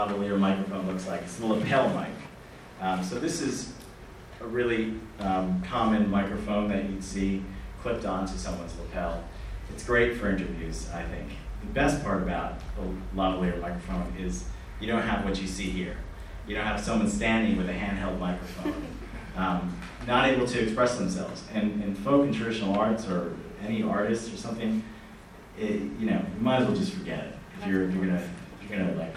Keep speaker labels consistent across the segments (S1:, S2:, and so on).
S1: lavalier microphone looks like. It's a lapel mic. Um, so this is a really um, common microphone that you'd see clipped onto someone's lapel. It's great for interviews, I think. The best part about the lavalier microphone is you don't have what you see here. You don't have someone standing with a handheld microphone, um, not able to express themselves. And in folk and traditional arts, or any artist or something, it, you know, you might as well just forget it. If you're, if you're gonna, if you're gonna like,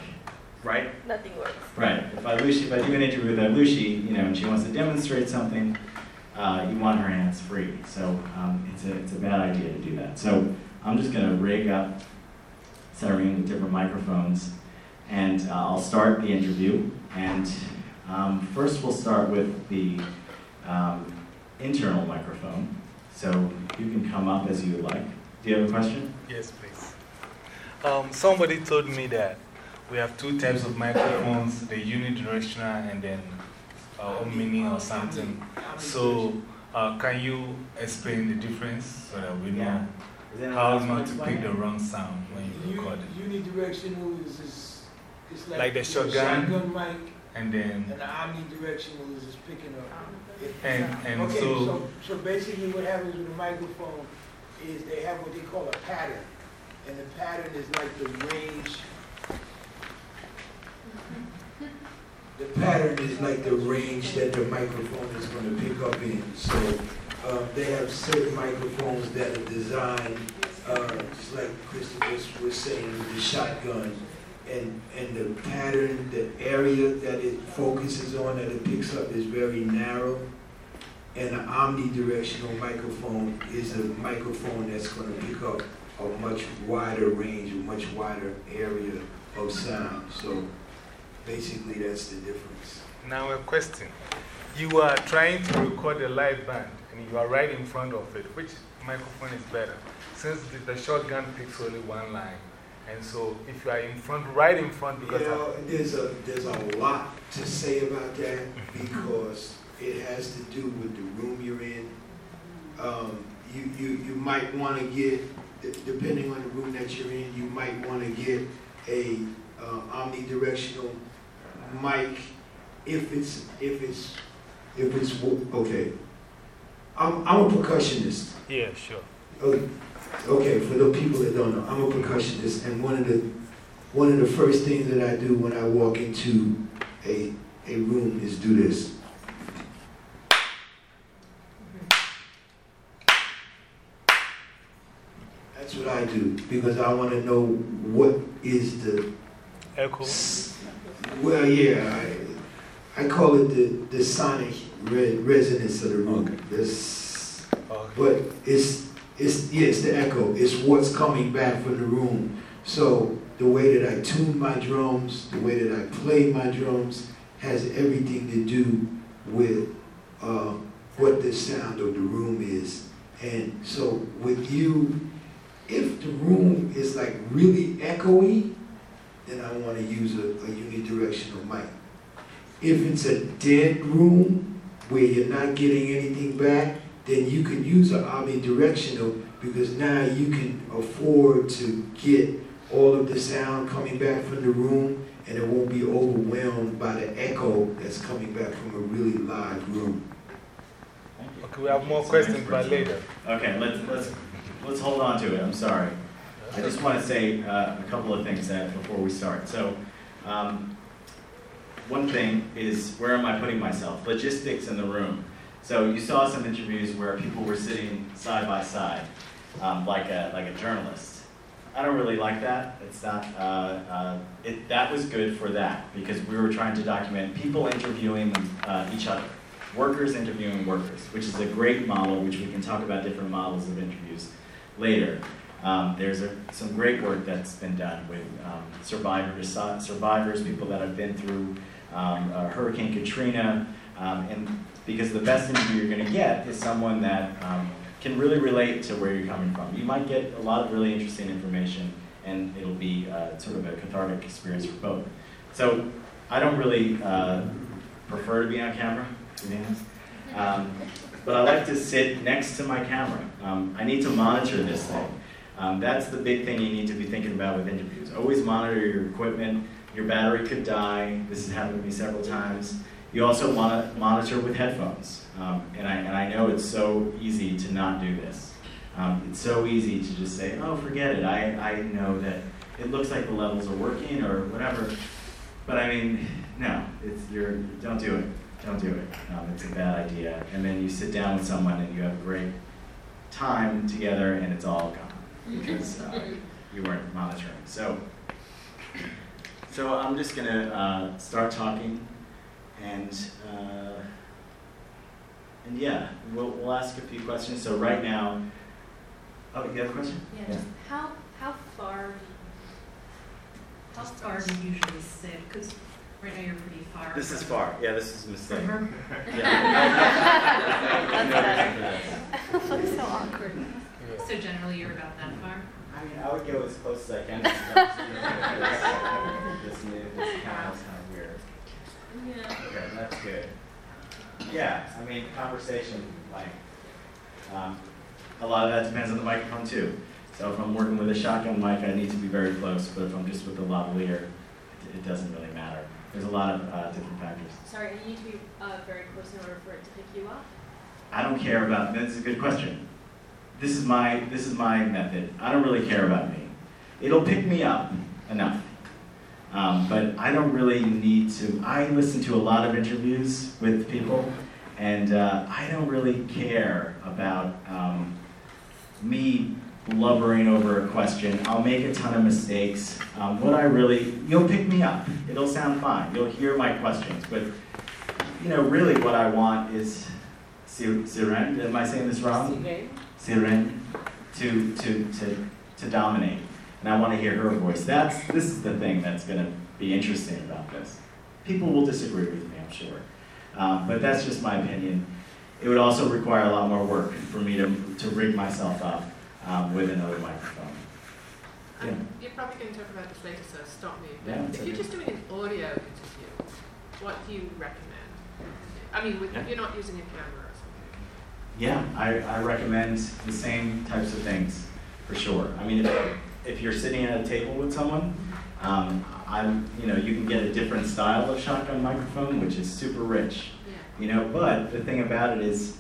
S1: right?
S2: Nothing works.
S1: Right. If I, Lucy, if I do an interview with Lucy, you know, and she wants to demonstrate something, uh, you want her hands free. So um, it's, a, it's a bad idea to do that. So I'm just going to rig up Cyrene with different microphones, and uh, I'll start the interview. And um, first we'll start with the um, internal microphone. So you can come up as you like. Do you have a question?
S3: Yes, please. Um, somebody told me that we have two types of microphones, the unidirectional and then uh, omni or something. So, uh, can you explain the difference so that we know how not to pick the wrong sound when you record it?
S4: Unidirectional is, is, is like,
S3: Like the shotgun?
S4: shotgun mic,
S3: And then,
S4: and the omnidirectional is just picking up.
S3: And, and
S4: okay,
S3: so,
S4: so, so basically what happens with a microphone is they have what they call a pattern. And the pattern is like the range. The pattern is like the range that the microphone is going to pick up in. So um, they have certain microphones that are designed, uh, just like Christopher was, saying, with the shotgun. And, and the pattern, the area that it focuses on, that it picks up is very narrow. And an omnidirectional microphone is a microphone that's going to pick up a much wider range, a much wider area of sound. So basically, that's the difference.
S3: now a question. You are trying to record a live band and you are right in front of it. Which microphone is better? Since the, the shotgun picks only one line. And so if you are in front, right in front, because
S4: You know, there's a, there's a lot to say about that because it has to do with the room you're in. Um, you, you, you might want to get, depending on the room that you're in, you might want to get a uh, omnidirectional mic if it's, if it's, if it's, okay. I'm, I'm a percussionist.
S3: yeah, sure.
S4: Oh, Okay, for the people that don't know, I'm a percussionist, and one of the one of the first things that I do when I walk into a a room is do this. That's what I do because I want to know what is the
S3: Echo.
S4: Well, yeah, I, I call it the the sonic re- resonance of the room. This
S3: Okay.
S4: but it's, it's, yeah, it's the echo. It's what's coming back from the room. So the way that I tune my drums, the way that I play my drums, has everything to do with uh, what the sound of the room is. And so with you, if the room is like really echoey, then I want to use a, a unidirectional mic. If it's a dead room where you're not getting anything back, then you can use an omnidirectional because now you can afford to get all of the sound coming back from the room and it won't be overwhelmed by the echo that's coming back from a really live room.
S3: Okay, we have more questions, but later.
S1: Okay, let's, let's, let's hold on to it. I'm sorry. I just want to say uh, a couple of things that before we start. So, um, one thing is where am I putting myself? Logistics in the room. So you saw some interviews where people were sitting side by side, um, like a like a journalist. I don't really like that. It's not. Uh, uh, it, that was good for that because we were trying to document people interviewing uh, each other, workers interviewing workers, which is a great model. Which we can talk about different models of interviews later. Um, there's a, some great work that's been done with um, survivors, survivors, people that have been through um, uh, Hurricane Katrina, um, and because the best interview you're going to get is someone that um, can really relate to where you're coming from. You might get a lot of really interesting information, and it'll be uh, sort of a cathartic experience for both. So I don't really uh, prefer to be on camera, to be honest. Um, but I like to sit next to my camera. I need to monitor this thing. Um, that's the big thing you need to be thinking about with interviews. Always monitor your equipment. your battery could die. This has happened to me several times. You also want to monitor with headphones. Um, and, I, and I know it's so easy to not do this. Um, it's so easy to just say, oh, forget it. I, I know that it looks like the levels are working or whatever. But I mean, no, it's, you're, don't do it. Don't do it. Um, it's a bad idea. And then you sit down with someone and you have a great time together and it's all gone because uh, you weren't monitoring. So, so I'm just gonna uh, start talking, and uh, and yeah, we'll, we'll ask a few questions. So right now, oh, you have a question?
S2: Yeah, just how, how far, how far do you usually sit? Because right now you're pretty far.
S1: This is far. Yeah, this is a mistake. Yeah.
S5: That's better. Looks so awkward.
S2: her. So generally you're about that far?
S1: I mean, I would go as close as I can. this new, this camera's kind of weird.
S2: Yeah.
S1: Okay, that's good. Yeah, I mean, conversation, like, um, a lot of that depends on the microphone too. So if I'm working with a shotgun mic, I need to be very close, but if I'm just with a lavalier, it, it doesn't really matter. There's a lot of uh, different factors.
S5: Sorry, you need to be uh, very close in order for it to pick you up.
S1: I don't care about, this is a good question. This is my, this is my method. I don't really care about me. It'll pick me up enough. Um, but I don't really need to, I listen to a lot of interviews with people, and uh, I don't really care about um, me blubbering over a question. I'll make a ton of mistakes. Um, what I really, you'll pick me up. It'll sound fine. You'll hear my questions. But, you know, really what I want is, Sir- Siren, am I saying this wrong? Siren, to, to, to, to dominate. And I want to hear her voice. That's, this is the thing that's going to be interesting about this. People will disagree with me, I'm sure. Um, but that's just my opinion. It would also require a lot more work for me to, to rig myself up um, with another microphone. Yeah.
S6: Um, You're probably going to talk about this later, so stop me. But
S1: Yeah,
S6: if you're just doing an audio interview, what do you recommend? I mean, with,
S1: Yeah.
S6: you're not using a camera or something.
S1: Yeah, I, I recommend the same types of things for sure. I mean, if, if you're sitting at a table with someone, um, I'm, you know, you can get a different style of shotgun microphone, which is super rich.
S6: Yeah.
S1: You know, but the thing about it is,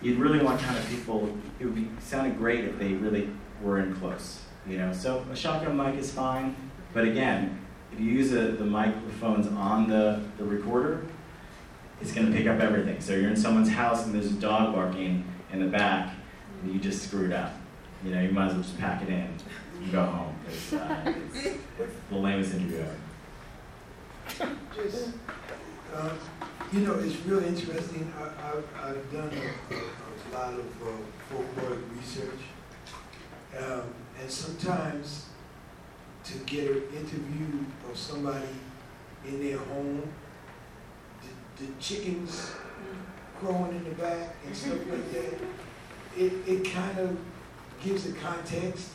S1: you'd really want kind of people. It would be sounded great if they really were in close. You know, so a shotgun mic is fine, but again, if you use a, the microphones on the, the recorder, it's going to pick up everything. So you're in someone's house and there's a dog barking in the back, and you just screwed up. You know, you might as well just pack it in and go home. uh, it's, it's the lamest interview ever.
S4: Just, uh, you know, it's really interesting. I, I've, I've done a, a lot of uh, folkloric research. Um, and sometimes to get an interview of somebody in their home, the, the chickens growing in the back and stuff like that, it, it kind of gives a context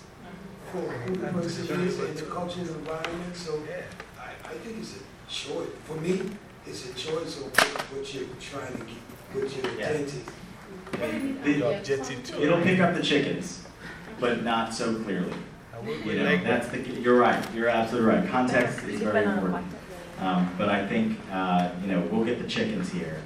S4: for who the person is and the culture and environment. So I, I think it's a choice. For me, it's a choice of what, what you're trying to get, what your
S1: Yeah.
S4: intent is.
S1: The-
S3: Your objective too.
S1: It'll pick up the chickens, but not so clearly. You know, that's the, you're right, you're absolutely right. Context is very important. Um, but I think, uh, you know, we'll get the chickens here.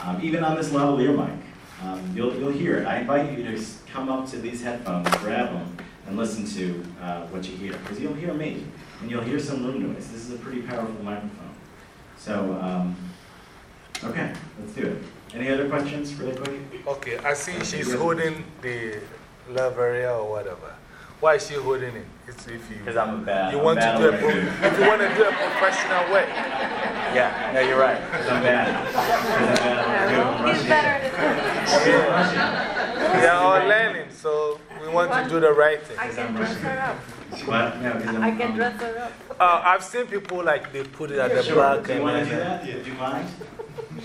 S1: Um, even on this lavalier mic, um, you'll, you'll hear it. I invite you to come up to these headphones, grab them, and listen to uh, what you hear. Because you'll hear me, and you'll hear some room noise. This is a pretty powerful microphone. So, um, okay, let's do it. Any other questions really quick?
S3: Okay, I see she's holding the lavalier or whatever. Why is she holding it? It's if you.
S1: Because I'm a bad.
S3: You
S1: I'm
S3: want to
S1: bad
S3: do
S1: at
S3: it,
S1: what
S3: if you want to do it professional way.
S1: Yeah, no, you're right. I'm bad. 'Cause I'm bad at what I do. I'm
S5: He's
S1: Russian.
S5: better at this.
S3: We are all learning, so we want to do the right thing.
S5: I can dress her up.
S1: What? No, 'cause I'm.
S5: Can
S1: I'm-
S5: dress her up.
S3: Uh, I've seen people like they put it at the
S1: Sure.
S3: back.
S1: Do you want to do that? Would you mind?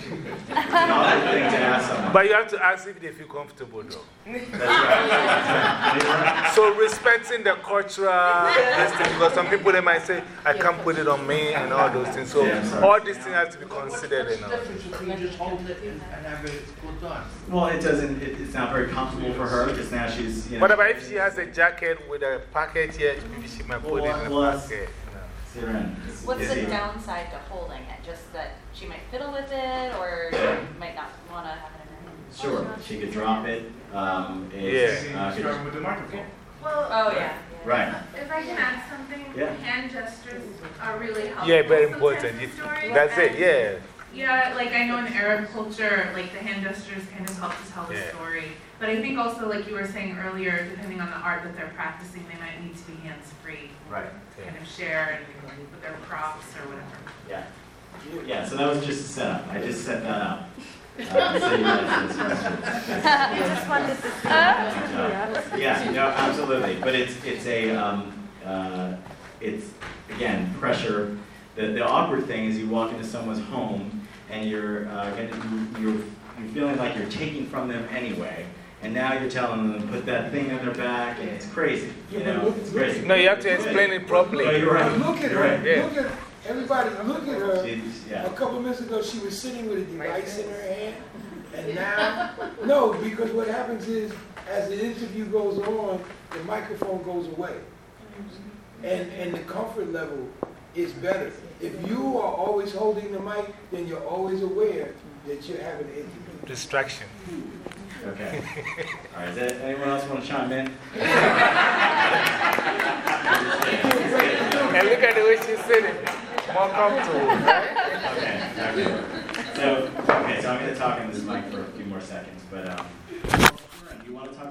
S1: It's an awkward thing to ask someone.
S3: But you have to ask if they feel comfortable though.
S1: That's right.
S3: So respecting the cultural thing, because some people they might say, I can't put it on me and all those things. So
S1: Yeah, I'm sorry.
S3: all these things have to be considered and all.
S7: difference between just hold it and, and have it put on?
S1: Well, it doesn't, it, it's not very comfortable for her because now she's, you know.
S3: What about if she has a jacket with a pocket here? Maybe she might put it in
S1: Well,
S3: a pocket. you know.
S1: sit around. It's
S8: What's the downside to holding it? Just that she might fiddle with it or might not want to have it in her hand?
S1: Sure, she could drop it. Um, it's,
S3: Yeah.
S1: uh, could-
S7: Starting with the microphone.
S9: Well,
S8: Oh, yeah. yeah.
S1: right.
S9: if I can add something,
S1: Yeah.
S9: hand gestures are really helpful.
S3: Yeah, very
S9: sometimes
S3: important.
S9: in stories,
S3: That's it,
S9: and-
S3: yeah.
S9: Yeah, like I know in Arab culture, like the hand gestures kind of help to tell the
S3: Yeah.
S9: story. But I think also, like you were saying earlier, depending on the art that they're practicing, they might need to be hands-free,
S1: Right.
S9: to kind of share and with their props or whatever.
S1: Yeah. Yeah, so that was just a setup. I just set that up. Uh, so you answer this question.
S8: just wanted to
S1: Uh, Yeah, no, absolutely, but it's, it's a, um, uh, it's, again, pressure. The, the awkward thing is you walk into someone's home and you're, uh, getting, you're, you're feeling like you're taking from them anyway. And now you're telling them to put that thing on their back and it's crazy, you know, it's crazy.
S3: No, you have to explain it
S1: No,
S3: properly.
S1: you're right.
S4: Look at
S1: You're
S4: her,
S1: right.
S3: Yeah.
S4: Look at, everybody, look at her.
S1: She's-
S4: A couple minutes ago, she was sitting with a device in her hand, and now, no, because what happens is, as the interview goes on, the microphone goes away. And, and the comfort level is better. If you are always holding the mic, then you're always aware that you're having an interview.
S3: Distraction.
S1: okay. All right, does anyone else want to chime in?
S3: And look at the way she's sitting. More comfortable.
S1: Okay, okay. So, okay, so I'm going to talk in this mic for a few more seconds, but, um, do you want to talk